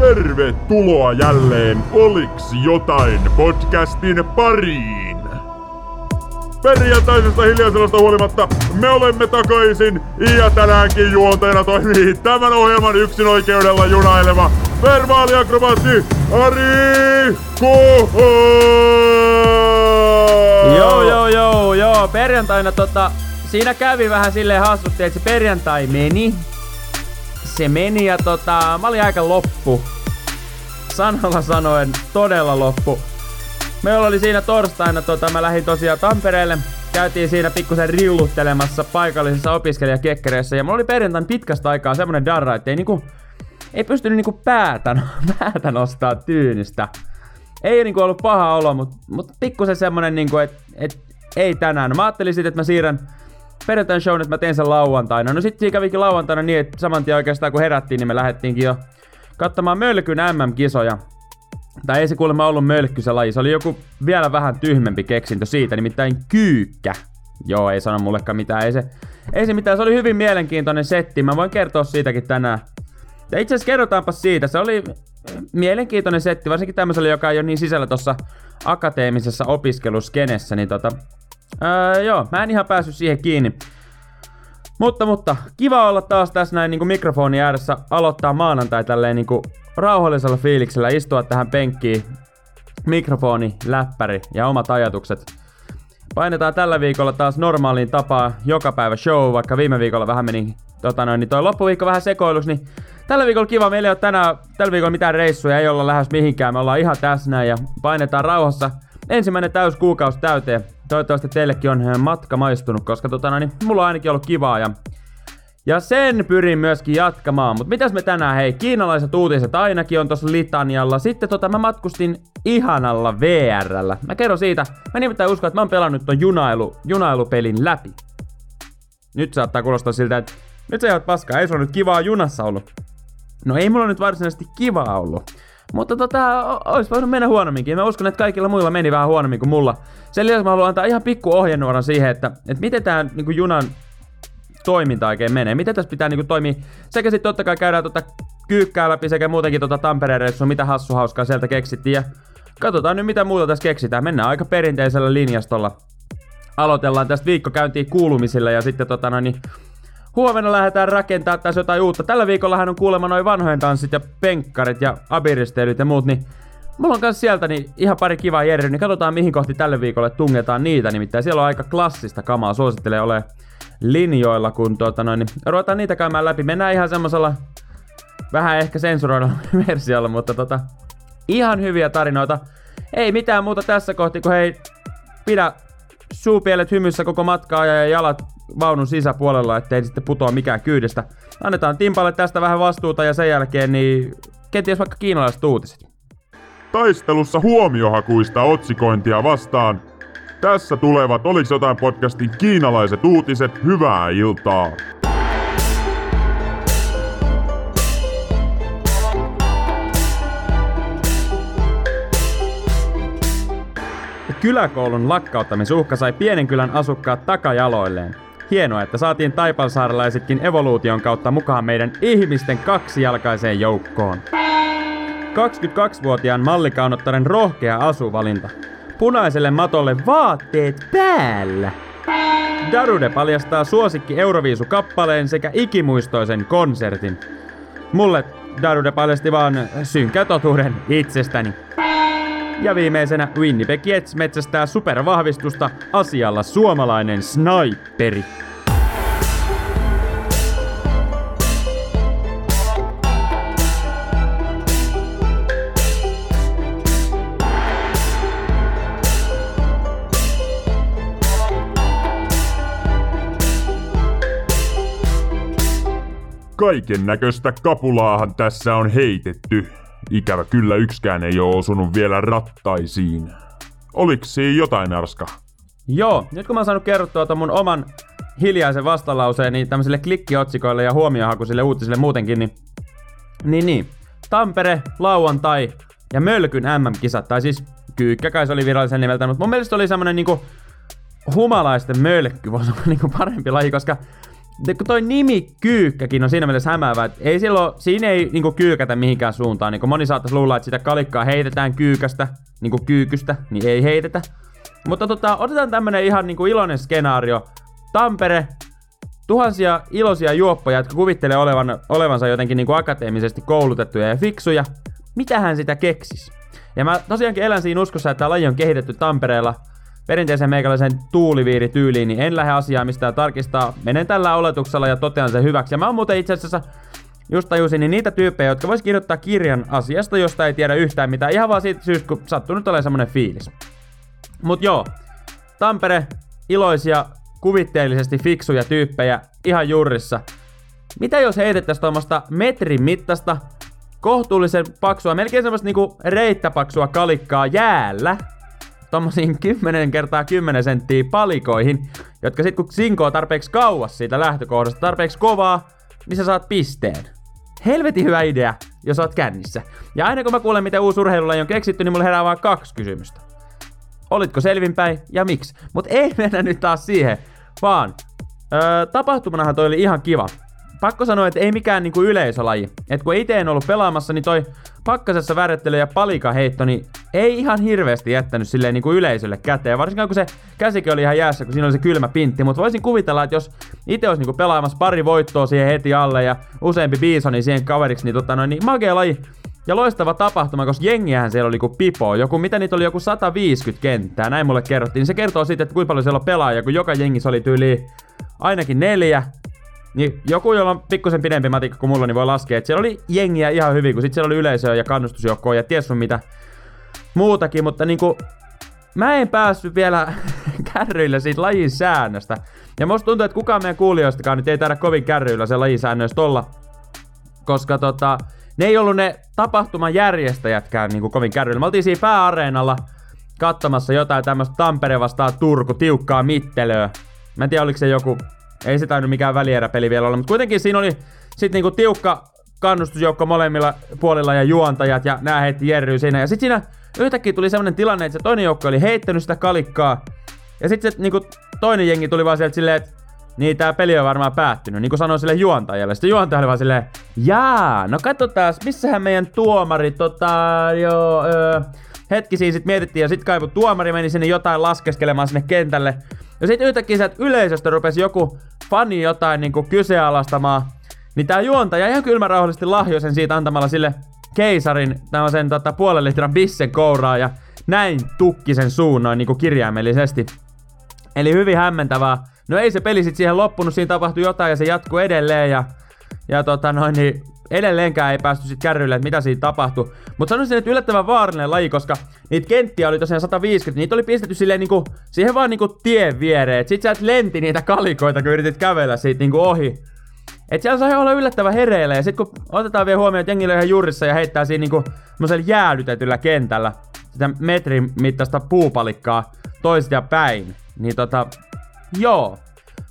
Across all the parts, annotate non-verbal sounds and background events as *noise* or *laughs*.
Tervetuloa jälleen Oliks jotain podcastin pariin. Perjantaisesta hiljaisesta huolimatta me olemme takaisin ja tänäänkin juonteena toimii tämän ohjelman yksin oikeudella junaileva verbaaliakrobaatti Ari Koho! Joo, joo, joo, joo. Perjantaina tota, siinä kävi vähän silleen hassusti, että se perjantai meni. Se meni ja tota, mä olin aika loppu. Sanalla sanoen todella loppu. Meillä oli siinä torstaina, tota, mä lähdin tosiaan Tampereelle. Käytiin siinä pikkusen rilluttelemassa paikallisessa opiskelijakekkereissä. Ja mulla oli perjantain pitkästä aikaa semmonen darra, että ei niinku, ei pystynyt niinku päätä, *laughs* päätä nostaa tyynistä. Ei niinku ollut paha olo, mutta mut pikkusen semmonen niinku, että et, ei tänään. Mä ajattelin sitten, että mä siirrän perjantain shown, että mä teen sen lauantaina. No sitten kävikin lauantaina niin, että saman tien oikeastaan kun herättiin, niin me lähdettiinkin jo katsomaan Mölkyn MM-kisoja. Tai ei se kuulemma ollut mölkky se laji, se oli joku vielä vähän tyhmempi keksintö siitä, nimittäin kyykkä. Joo, ei sano mullekaan mitään, ei se, ei se mitään, se oli hyvin mielenkiintoinen setti, mä voin kertoa siitäkin tänään. Ja itse asiassa kerrotaanpa siitä, se oli mielenkiintoinen setti, varsinkin tämmöiselle, joka ei ole niin sisällä tuossa akateemisessa opiskeluskenessä, niin tota... Öö, joo, mä en ihan päässyt siihen kiinni. Mutta, mutta, kiva olla taas tässä näin niin mikrofoni ääressä aloittaa maanantai tälleen niin kuin rauhallisella fiiliksellä, istua tähän penkkiin, mikrofoni, läppäri ja omat ajatukset. Painetaan tällä viikolla taas normaaliin tapaan joka päivä show, vaikka viime viikolla vähän meni tota noin, niin toi loppuviikko vähän sekoilus, niin tällä viikolla kiva, meillä ei ole tänään, tällä viikolla mitään reissuja, ei olla lähes mihinkään, me ollaan ihan tässä näin ja painetaan rauhassa ensimmäinen täys kuukausi täyteen. Toivottavasti teillekin on matka maistunut, koska tota noin, niin mulla on ainakin ollut kivaa ja ja sen pyrin myöskin jatkamaan. Mutta mitäs me tänään, hei, kiinalaiset uutiset ainakin on tossa litanialla. Sitten tota, mä matkustin ihanalla VRllä. Mä kerron siitä. Mä nimittäin uskon, että mä oon pelannut ton junailu, junailupelin läpi. Nyt saattaa kuulostaa siltä, että nyt sä oot paskaa, ei on nyt kivaa junassa ollut. No ei mulla nyt varsinaisesti kivaa ollut. Mutta tota, ois voinut mennä huonomminkin. Mä uskon, että kaikilla muilla meni vähän huonommin kuin mulla. Sen lisäksi mä haluan antaa ihan pikku ohjenuoran siihen, että, että miten tää niin junan toiminta oikein menee. Miten tässä pitää niinku toimia? Sekä sitten totta kai käydään tota kyykkää läpi sekä muutenkin tota Tampereen reissua, mitä hassu hauskaa sieltä keksittiin. Ja katsotaan nyt mitä muuta tässä keksitään. Mennään aika perinteisellä linjastolla. Aloitellaan tästä viikkokäyntiin kuulumisilla ja sitten tota noin, niin huomenna lähdetään rakentaa tässä jotain uutta. Tällä viikollahan on kuulemma noin vanhojen tanssit ja penkkarit ja abiristeilyt ja muut, niin Mulla on kans sieltä niin ihan pari kivaa Jerry, niin katsotaan mihin kohti tälle viikolle tungetaan niitä, nimittäin siellä on aika klassista kamaa, suosittelee ole linjoilla, kun tuota noin, niin ruvetaan niitä käymään läpi. Mennään ihan semmosella vähän ehkä sensuroidella *laughs* versiolla, mutta tota, ihan hyviä tarinoita. Ei mitään muuta tässä kohti, kun hei, pidä suupielet hymyssä koko matkaa ja jalat vaunun sisäpuolella, ettei sitten putoa mikään kyydestä. Annetaan Timpalle tästä vähän vastuuta ja sen jälkeen niin kenties vaikka kiinalaiset uutiset. Taistelussa huomiohakuista otsikointia vastaan tässä tulevat Oliks jotain podcastin kiinalaiset uutiset. Hyvää iltaa! Kyläkoulun lakkauttamisuhka sai pienen kylän asukkaat takajaloilleen. Hienoa, että saatiin taipalsaarelaisetkin evoluution kautta mukaan meidän ihmisten kaksijalkaiseen joukkoon. 22-vuotiaan mallikaunottaren rohkea asuvalinta punaiselle matolle vaatteet päällä. Darude paljastaa suosikki Euroviisu-kappaleen sekä ikimuistoisen konsertin. Mulle Darude paljasti vaan synkkä totuuden itsestäni. Ja viimeisenä Winnipeg Jets metsästää supervahvistusta asialla suomalainen sniperi. Kaiken näköistä kapulaahan tässä on heitetty. Ikävä kyllä yksikään ei oo osunut vielä rattaisiin. Oliks siinä jotain arska? Joo, nyt kun mä oon saanut kerrottua ton mun oman hiljaisen vastalauseen niin tämmöisille klikkiotsikoille ja huomiohakuisille uutisille muutenkin, niin, niin, niin. Tampere, lauantai ja Mölkyn MM-kisat, tai siis Kyykkä kai se oli virallisen nimeltä, mutta mun mielestä oli semmonen niinku humalaisten mölkky, voisi olla niinku parempi laji, koska kun toi nimi Kyykkäkin on siinä mielessä hämäävä, että ei silloin, siinä ei niinku kyykätä mihinkään suuntaan. Niin moni saattaisi luulla, että sitä kalikkaa heitetään kyykästä, niinku kyykystä, niin ei heitetä. Mutta tota, otetaan tämmönen ihan niinku iloinen skenaario. Tampere, tuhansia iloisia juoppoja, jotka kuvittelee olevan, olevansa jotenkin niinku akateemisesti koulutettuja ja fiksuja. Mitähän sitä keksis? Ja mä tosiaankin elän siinä uskossa, että tämä laji on kehitetty Tampereella perinteisen meikäläisen tuuliviirityyliin, niin en lähde asiaa mistään tarkistaa. Menen tällä oletuksella ja totean sen hyväksi. Ja mä oon muuten itse asiassa just tajusin, niin niitä tyyppejä, jotka vois kirjoittaa kirjan asiasta, josta ei tiedä yhtään mitään, ihan vaan siitä syystä, kun sattuu nyt olemaan semmonen fiilis. Mut joo, Tampere, iloisia, kuvitteellisesti fiksuja tyyppejä, ihan jurrissa. Mitä jos heitettäisiin tuommoista metrin mittaista, kohtuullisen paksua, melkein semmoista niinku reittäpaksua kalikkaa jäällä, tommosiin 10 kertaa 10 senttiä palikoihin, jotka sit kun sinkoo tarpeeksi kauas siitä lähtökohdasta, tarpeeksi kovaa, niin sä saat pisteen. Helvetin hyvä idea, jos oot kännissä. Ja aina kun mä kuulen, miten uusi urheilulaji on keksitty, niin mulle herää vaan kaksi kysymystä. Olitko selvinpäin ja miksi? Mut ei mennä nyt taas siihen, vaan öö, tapahtumanahan toi oli ihan kiva pakko sanoa, että ei mikään niinku yleisölaji. Et kun itse en ollut pelaamassa, niin toi pakkasessa värjettely ja palikaheitto, niin ei ihan hirveästi jättänyt silleen niinku yleisölle käteen. Varsinkaan kun se käsikin oli ihan jäässä, kun siinä oli se kylmä pintti. Mutta voisin kuvitella, että jos itse olisi niinku pelaamassa pari voittoa siihen heti alle ja useampi biisoni siihen kaveriksi, niin, tota noin, niin magea laji. Ja loistava tapahtuma, koska jengiähän siellä oli kuin pipo. Joku, mitä niitä oli, joku 150 kenttää, näin mulle kerrottiin. Se kertoo siitä, että kuinka paljon siellä on pelaajia, kun joka jengissä oli tyyli ainakin neljä, niin joku, jolla on pikkusen pidempi matikka kuin mulla, niin voi laskea, että siellä oli jengiä ihan hyvin, kun sit siellä oli yleisöä ja kannustusjoukkoa ja ties mitä muutakin, mutta niinku mä en päässyt vielä *laughs* kärryillä siitä lajin säännöstä. Ja musta tuntuu, että kukaan meidän kuulijoistakaan nyt ei taida kovin kärryillä se lajin säännöistä olla, koska tota, ne ei ollut ne tapahtuman järjestäjätkään niinku kovin kärryillä. Me oltiin siinä pääareenalla katsomassa jotain tämmöistä Tampere vastaan Turku tiukkaa mittelöä. Mä en tiedä, oliko se joku ei se tainnut mikään välieräpeli vielä olla, mutta kuitenkin siinä oli sitten niinku tiukka kannustusjoukko molemmilla puolilla ja juontajat ja nää heitti Jerry siinä. Ja sitten siinä yhtäkkiä tuli sellainen tilanne, että se toinen joukko oli heittänyt sitä kalikkaa. Ja sitten se niinku toinen jengi tuli vaan sieltä silleen, että niin tää peli on varmaan päättynyt, niin kuin sanoi sille juontajalle. Sitten juontaja oli vaan silleen, jaa, no katsotaan, missähän meidän tuomari, tota, joo, öö, hetki siinä sit mietittiin ja sit kaivu tuomari meni sinne jotain laskeskelemaan sinne kentälle. Ja sitten yhtäkkiä sieltä yleisöstä rupesi joku fani jotain niinku kyseenalaistamaan. Niin tää juontaja ihan kylmärauhallisesti lahjoi sen siitä antamalla sille keisarin tämmösen tota, puolen litran bissen kouraa ja näin tukki sen noin niinku kirjaimellisesti. Eli hyvin hämmentävää. No ei se peli sit siihen loppunut, siinä tapahtui jotain ja se jatkuu edelleen ja, ja tota noin, niin edelleenkään ei päästy sit kärryille, että mitä siinä tapahtui. Mutta sanoisin, että yllättävän vaarallinen laji, koska niitä kenttiä oli tosiaan 150, niitä oli pistetty silleen niinku, siihen vaan niinku tien viereen. Et sit sä et lenti niitä kalikoita, kun yritit kävellä siitä niinku ohi. Et siellä sai olla yllättävän hereillä ja sit kun otetaan vielä huomioon, että jengi ihan jurissa ja heittää siinä niinku jäädytetyllä kentällä sitä metrin mittaista puupalikkaa toista ja päin, niin tota, joo.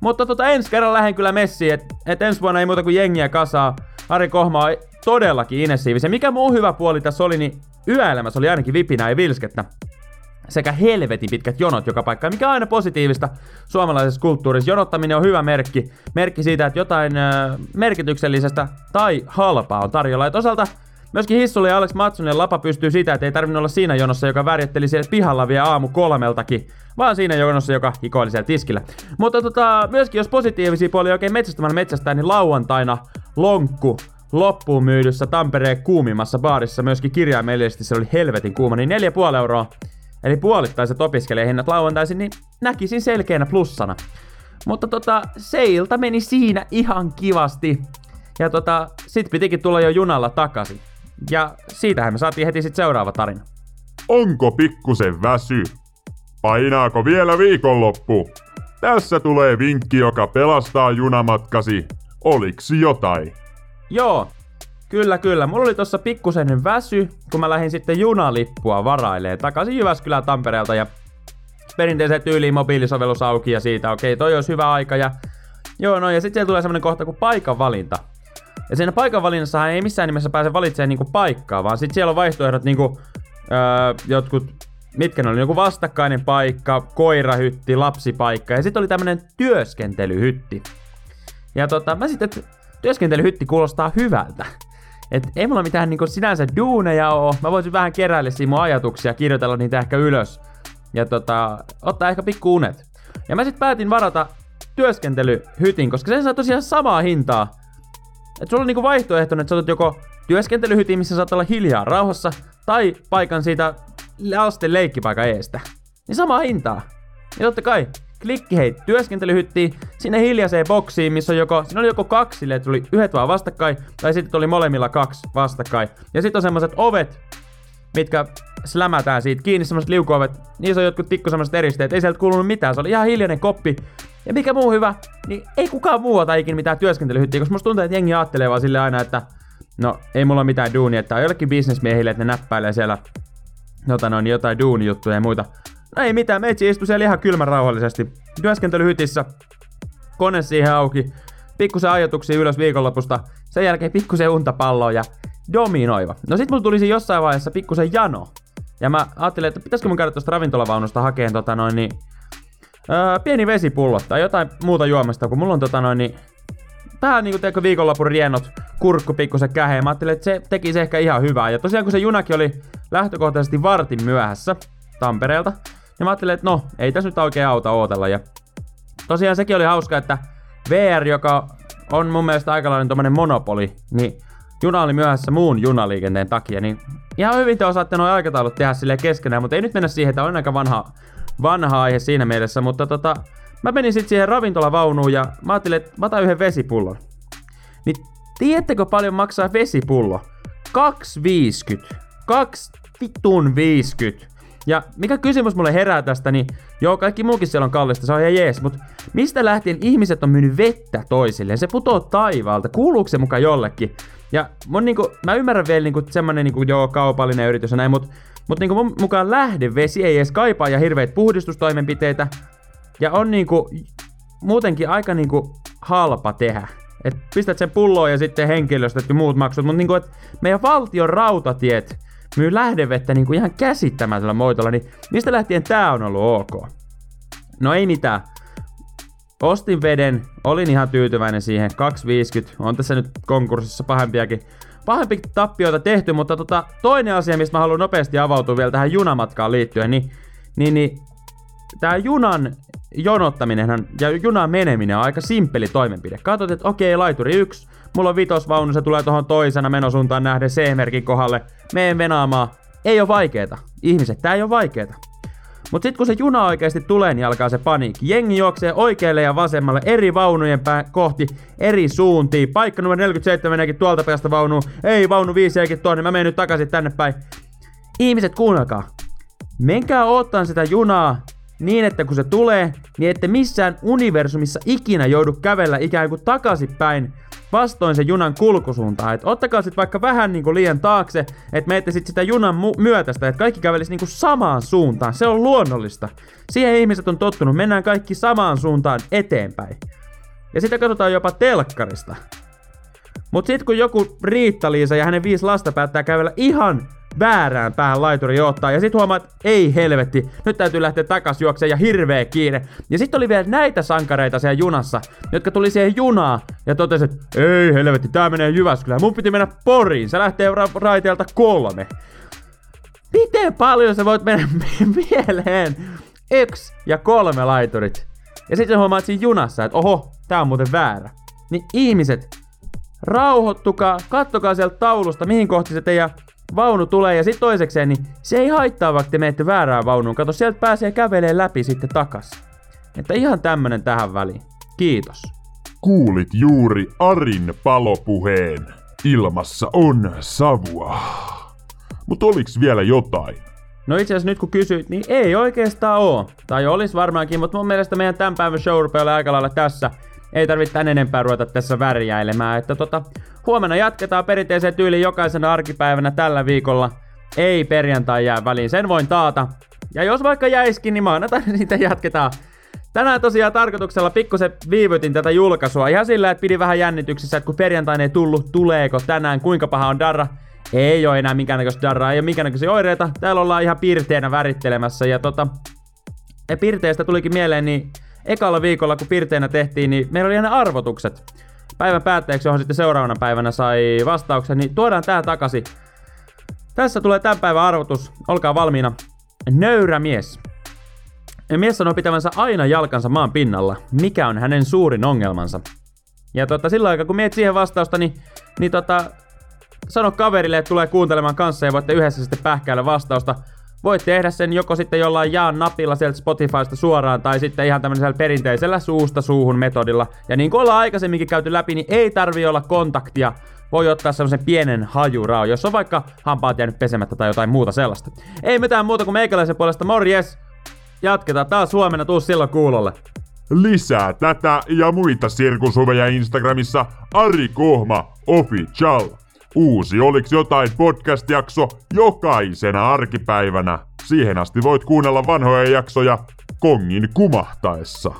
Mutta tota ensi kerran lähden kyllä messiin, että et ensi vuonna ei muuta kuin jengiä kasaa. Ari Kohma on todellakin inessiivisen. Mikä muu hyvä puoli tässä oli, niin yöelämässä oli ainakin vipinä ja vilskettä sekä helvetin pitkät jonot joka paikka, mikä on aina positiivista suomalaisessa kulttuurissa. Jonottaminen on hyvä merkki, merkki siitä, että jotain äh, merkityksellisestä tai halpaa on tarjolla. Ja toisaalta myöskin Hissulle ja Alex Matsunen lapa pystyy siitä, että ei tarvinnut olla siinä jonossa, joka värjetteli siellä pihalla vielä aamu kolmeltakin, vaan siinä jonossa, joka hikoili siellä tiskillä. Mutta tota, myöskin jos positiivisia puolia oikein metsästämään metsästää, niin lauantaina lonkku loppuun myydyssä Tampereen kuumimmassa baarissa myöskin kirjaimellisesti se oli helvetin kuuma, niin 4,5 euroa. Eli puolittaiset opiskelijahinnat lauantaisin, niin näkisin selkeänä plussana. Mutta tota, se ilta meni siinä ihan kivasti. Ja tota, sit pitikin tulla jo junalla takaisin. Ja siitähän me saatiin heti sit seuraava tarina. Onko pikkusen väsy? Painaako vielä viikonloppu? Tässä tulee vinkki, joka pelastaa junamatkasi. Oliks jotain? Joo, kyllä kyllä. Mulla oli tossa pikkusen väsy, kun mä lähdin sitten junalippua varailee takaisin Jyväskylään Tampereelta ja perinteiseen tyyliin mobiilisovellus auki ja siitä, okei, okay, toi olisi hyvä aika ja Joo, no ja sitten siellä tulee semmonen kohta kuin paikan valinta. Ja siinä paikan valinnassahan ei missään nimessä pääse valitsemaan niinku paikkaa, vaan sitten siellä on vaihtoehdot niinku öö, jotkut, mitkä ne oli, joku vastakkainen paikka, koirahytti, lapsipaikka ja sitten oli tämmönen työskentelyhytti. Ja tota, mä sitten, että työskentelyhytti kuulostaa hyvältä. Et ei mulla mitään niinku sinänsä duuneja oo. Mä voisin vähän keräillä siinä mun ajatuksia, kirjoitella niitä ehkä ylös. Ja tota, ottaa ehkä pikku unet. Ja mä sitten päätin varata työskentelyhytin, koska sen saa tosiaan samaa hintaa. Et sulla on niinku vaihtoehtoinen, että sä otat joko työskentelyhytin, missä saat olla hiljaa rauhassa, tai paikan siitä lasten leikkipaikan eestä. Niin samaa hintaa. Ja totta kai, klikki hei työskentelyhyttiin, sinne hiljaiseen boksiin, missä on joko, siinä oli joko kaksi silleen, että tuli yhdet vaan vastakkain, tai sitten oli molemmilla kaksi vastakkain. Ja sitten on semmoset ovet, mitkä slämätään siitä kiinni, semmoset liukuovet, niissä on jotkut tikku semmoset eristeet, ei sieltä kuulunut mitään, se oli ihan hiljainen koppi. Ja mikä muu hyvä, niin ei kukaan muu ota ikinä mitään työskentelyhyttiä, koska musta tuntuu, että jengi ajattelee vaan sille aina, että no ei mulla mitään duunia, että on jollekin bisnesmiehille, että ne näppäilee siellä jota noin, jotain duunijuttuja ja muita. No ei mitään, meitsi istui siellä ihan kylmän rauhallisesti. Työskentelyhytissä, kone siihen auki, pikkusen ajatuksia ylös viikonlopusta, sen jälkeen pikkusen untapalloa ja dominoiva. No sit mulla tuli siinä jossain vaiheessa pikkusen jano. Ja mä ajattelin, että pitäisikö mun käydä tosta ravintolavaunusta hakeen tota noin niin, öö, pieni vesipullo tai jotain muuta juomasta, kun mulla on tota noin niin, vähän niinku teekö viikonlopun riennot, kurkku pikkusen käheen. Mä ajattelin, että se teki se ehkä ihan hyvää. Ja tosiaan kun se junakin oli lähtökohtaisesti vartin myöhässä Tampereelta, niin mä ajattelin, että no, ei tässä nyt oikein auta ootella. Ja tosiaan sekin oli hauska, että VR, joka on mun mielestä aika lailla tommonen monopoli, niin juna oli myöhässä muun junaliikenteen takia, niin ihan hyvin te osaatte noin aikataulut tehdä sille keskenään, mutta ei nyt mennä siihen, että on aika vanha, vanha aihe siinä mielessä, mutta tota, mä menin sitten siihen ravintolavaunuun ja mä ajattelin, että mä otan yhden vesipullon. Niin tiedättekö paljon maksaa vesipullo? 2,50. 2 vitun 50. Ja mikä kysymys mulle herää tästä, niin joo, kaikki muukin siellä on kallista, se on ihan jees, mutta mistä lähtien ihmiset on myynyt vettä toisilleen? Se putoo taivaalta, kuuluuko se mukaan jollekin? Ja mun niinku, mä ymmärrän vielä niinku semmonen niinku, joo, kaupallinen yritys ja näin, mutta mut niinku mun mukaan lähdevesi ei edes kaipaa ja hirveät puhdistustoimenpiteitä. Ja on niinku muutenkin aika niinku halpa tehdä. Et pistät sen pulloon ja sitten henkilöstöt ja muut maksut, mutta niinku, et meidän valtion rautatiet myy lähdevettä niinku ihan käsittämättömällä moitolla, niin mistä lähtien tää on ollut ok? No ei mitään. Ostin veden, olin ihan tyytyväinen siihen, 2,50. On tässä nyt konkurssissa pahempiakin, pahempi tappioita tehty, mutta tota, toinen asia, mistä mä haluan nopeasti avautua vielä tähän junamatkaan liittyen, niin, niin, niin tää junan jonottaminen ja junan meneminen on aika simppeli toimenpide. Katsot, että okei, laituri 1, mulla on vitosvaunu, se tulee tuohon toisena menosuuntaan nähden C-merkin kohdalle, meen venaamaan. Ei ole vaikeeta. Ihmiset, tää ei ole vaikeeta. Mut sit kun se juna oikeasti tulee, niin alkaa se paniikki. Jengi juoksee oikealle ja vasemmalle eri vaunujen pää kohti eri suuntiin. Paikka numero 47 meneekin tuolta päästä vaunuun. Ei, vaunu 5 eikin tuonne, mä menen nyt takaisin tänne päin. Ihmiset, kuunnelkaa. Menkää ottaan sitä junaa niin, että kun se tulee, niin ette missään universumissa ikinä joudu kävellä ikään kuin takaisinpäin vastoin sen junan kulkusuuntaa. Et ottakaa sit vaikka vähän niinku liian taakse, että menette sit sitä junan myötästä, että kaikki kävelis niinku samaan suuntaan. Se on luonnollista. Siihen ihmiset on tottunut. Mennään kaikki samaan suuntaan eteenpäin. Ja sitä katsotaan jopa telkkarista. Mut sit kun joku Riitta-Liisa ja hänen viisi lasta päättää kävellä ihan väärään päähän laituri ottaa. Ja sit huomaat, ei helvetti, nyt täytyy lähteä takas juokseen ja hirveä kiire. Ja sitten oli vielä näitä sankareita siellä junassa, jotka tuli siihen junaan ja totesi, että ei helvetti, tää menee Jyväskylään. Mun piti mennä Poriin, se lähtee ra- raiteelta kolme. Miten paljon sä voit mennä *laughs* mieleen? Yksi ja kolme laiturit. Ja sitten huomaat siinä junassa, että oho, tää on muuten väärä. Niin ihmiset, rauhoittukaa, kattokaa sieltä taulusta, mihin kohti se teidän vaunu tulee ja sitten toisekseen, niin se ei haittaa vaikka te menette väärään vaunuun. Kato, sieltä pääsee kävelee läpi sitten takas. Että ihan tämmönen tähän väliin. Kiitos. Kuulit juuri Arin palopuheen. Ilmassa on savua. Mutta oliks vielä jotain? No itse asiassa nyt kun kysyit, niin ei oikeastaan oo. Tai olis varmaankin, mutta mun mielestä meidän tämän päivän show rupeaa aika lailla tässä. Ei tarvitse tän enempää ruveta tässä värjäilemään. Että tota, huomenna jatketaan perinteiseen tyyliin jokaisena arkipäivänä tällä viikolla. Ei perjantai jää väliin, sen voin taata. Ja jos vaikka jäiskin, niin maanantaina *laughs* siitä jatketaan. Tänään tosiaan tarkoituksella pikkusen viivytin tätä julkaisua ihan sillä, että pidi vähän jännityksessä, että kun perjantaina ei tullut, tuleeko tänään, kuinka paha on darra. Ei ole enää minkäännäköistä darraa, ei ole minkäännäköisiä oireita. Täällä ollaan ihan piirteenä värittelemässä ja tota... Ja piirteestä tulikin mieleen, niin ekalla viikolla, kun pirteinä tehtiin, niin meillä oli ne arvotukset. Päivän päätteeksi, johon sitten seuraavana päivänä sai vastauksen, niin tuodaan tää takaisin. Tässä tulee tämän päivän arvotus. Olkaa valmiina. Nöyrä mies. Mies sanoo pitävänsä aina jalkansa maan pinnalla. Mikä on hänen suurin ongelmansa? Ja tota, sillä aikaa kun mietit siihen vastausta, niin, niin tota, sano kaverille, että tulee kuuntelemaan kanssa ja voitte yhdessä sitten pähkäillä vastausta. Voit tehdä sen joko sitten jollain jaan napilla sieltä Spotifysta suoraan tai sitten ihan tämmöisellä perinteisellä suusta suuhun metodilla. Ja niin kuin ollaan aikaisemminkin käyty läpi, niin ei tarvi olla kontaktia. Voi ottaa semmoisen pienen hajurao, jos on vaikka hampaat jäänyt pesemättä tai jotain muuta sellaista. Ei mitään muuta kuin meikäläisen puolesta morjes! Jatketaan taas huomenna, tuu silloin kuulolle. Lisää tätä ja muita sirkushuveja Instagramissa Ari Kohma Official. Uusi Oliks jotain podcast-jakso jokaisena arkipäivänä. Siihen asti voit kuunnella vanhoja jaksoja kongin kumahtaessa.